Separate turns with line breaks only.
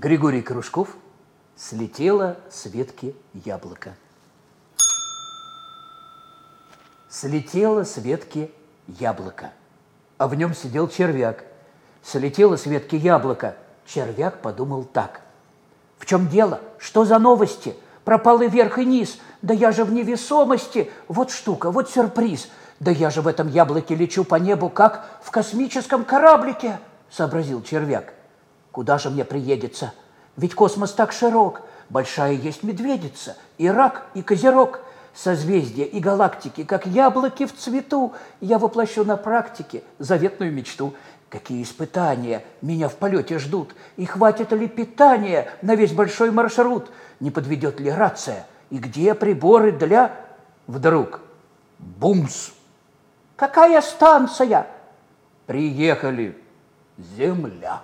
Григорий Кружков «Слетело с ветки яблоко». Слетело с ветки яблоко, а в нем сидел червяк. Слетело с ветки яблоко. Червяк подумал так. В чем дело? Что за новости? Пропал и вверх, и низ. Да я же в невесомости. Вот штука, вот сюрприз. Да я же в этом яблоке лечу по небу, как в космическом кораблике, сообразил червяк. Куда же мне приедется? Ведь космос так широк. Большая есть медведица, и рак, и козерог. Созвездия и галактики, как яблоки в цвету. Я воплощу на практике заветную мечту. Какие испытания меня в полете ждут? И хватит ли питания на весь большой маршрут? Не подведет ли рация? И где приборы для... Вдруг бумс! Какая станция? Приехали. Земля.